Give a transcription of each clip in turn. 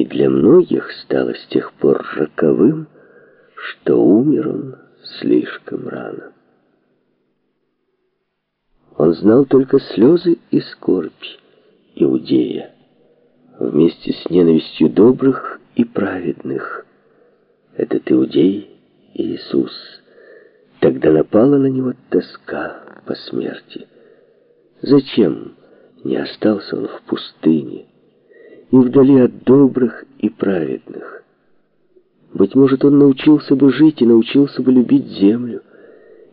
и для многих стало с тех пор роковым, что умер он слишком рано. Он знал только слезы и скорбь Иудея, вместе с ненавистью добрых и праведных. Этот Иудей Иисус. Тогда напала на него тоска по смерти. Зачем не остался он в пустыне и вдали от добрых и праведных? Быть может, он научился бы жить и научился бы любить землю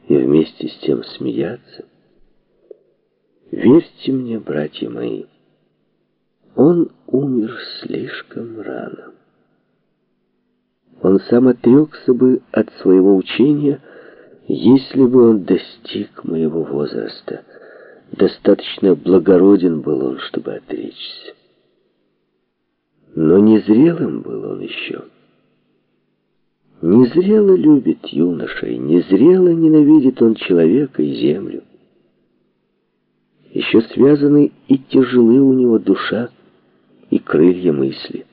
и вместе с тем смеяться. Верьте мне, братья мои, он умер слишком рано. Он сам отрекся бы от своего учения, если бы он достиг моего возраста. Достаточно благороден был он, чтобы отречься. Но незрелым был он еще. Незрело любит юношей, незрело ненавидит он человека и землю. Еще связаны и тяжелы у него душа и крылья мысли.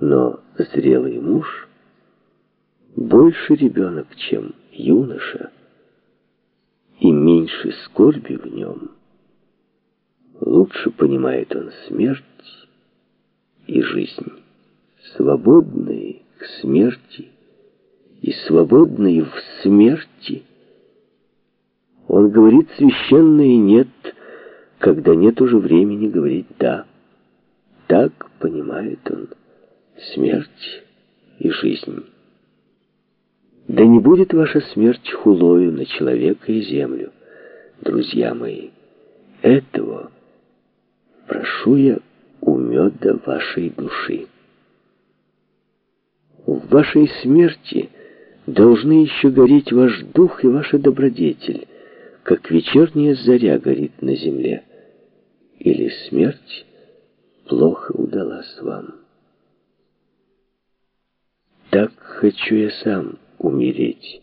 Но зрелый муж больше ребенок, чем юноша, и меньше скорби в нем. Лучше понимает он смерть и жизнь, свободные к смерти и свободные в смерти. Он говорит священное «нет», когда нет уже времени говорить «да». Так понимает он смерть и жизнь. Да не будет ваша смерть хулою на человека и землю, друзья мои. Этого прошу я у меда вашей души. В вашей смерти должны еще гореть ваш дух и ваша добродетель, как вечерняя заря горит на земле. Или смерть плохо удалась вам. Так хочу я сам умереть.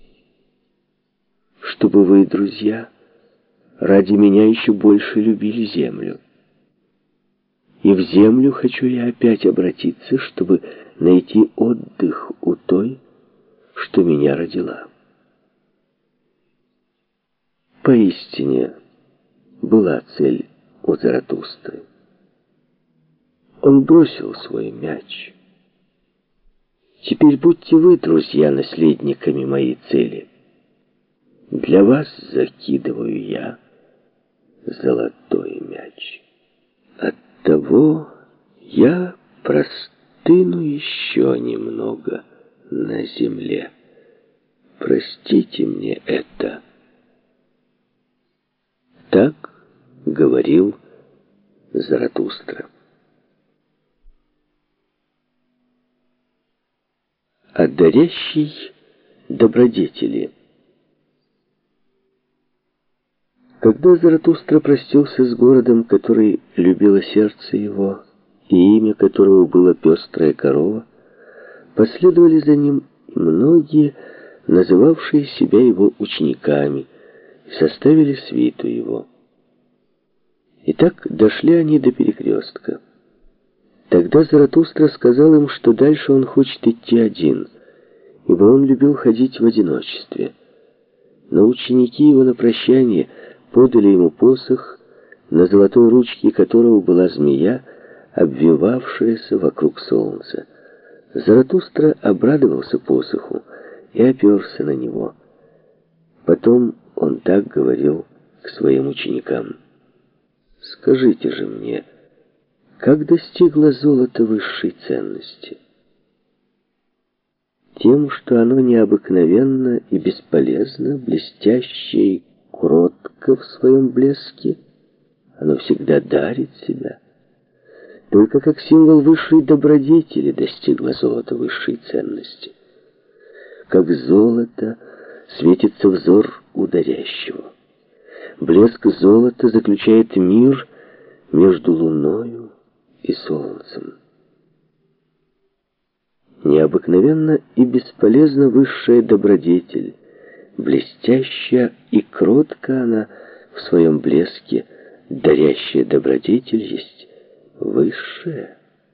Чтобы вы, друзья, ради меня еще больше любили землю. И в землю хочу я опять обратиться, чтобы найти отдых у той, что меня родила. Поистине была цель у Заратустры. Он бросил свой мяч — Теперь будьте вы, друзья, наследниками моей цели. Для вас закидываю я золотой мяч. Оттого я простыну еще немного на земле. Простите мне это. Так говорил Заратустра. о добродетели. Когда Заратустра простился с городом, который любило сердце его, и имя которого было пестрая корова, последовали за ним многие, называвшие себя его учениками, и составили свиту его. И так дошли они до перекрестка. Тогда Заратустра сказал им, что дальше он хочет идти один, ибо он любил ходить в одиночестве. Но ученики его на прощание подали ему посох, на золотой ручке которого была змея, обвивавшаяся вокруг солнца. Заратустра обрадовался посоху и оперся на него. Потом он так говорил к своим ученикам. «Скажите же мне, — как достигло золото высшей ценности? Тем, что оно необыкновенно и бесполезно, блестяще и кротко в своем блеске, оно всегда дарит себя. Только как символ высшей добродетели достигло золото высшей ценности. Как золото светится взор ударящего. Блеск золота заключает мир между луною и солнцем. Необыкновенно и бесполезно высшая добродетель, блестящая и кротко она в своем блеске, дарящая добродетель есть высшая